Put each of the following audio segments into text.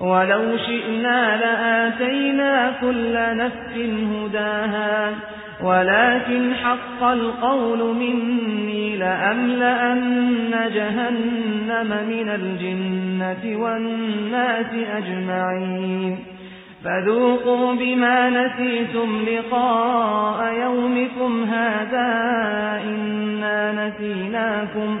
ولو شئنا لآتينا كل نفس هداها. ولكن حق القول مني لأملأن جهنم من الجنة والناس أجمعين. فذوقوا بما نسيتم لقاء يومكم هذا إنا نسيناكم.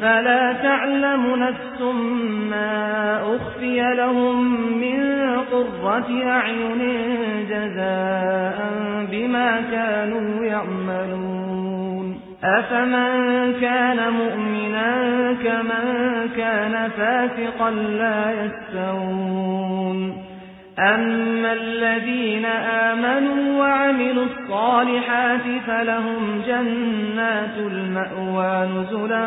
فلا تعلم نفس ما أخفي لهم من قرة أعين جزاء بما كانوا يعملون أفمن كان مؤمنا كمن كان فاسقا لا يستوون أما الذين آمنوا وعملوا الصالحات فلهم جنات المأوى نزلا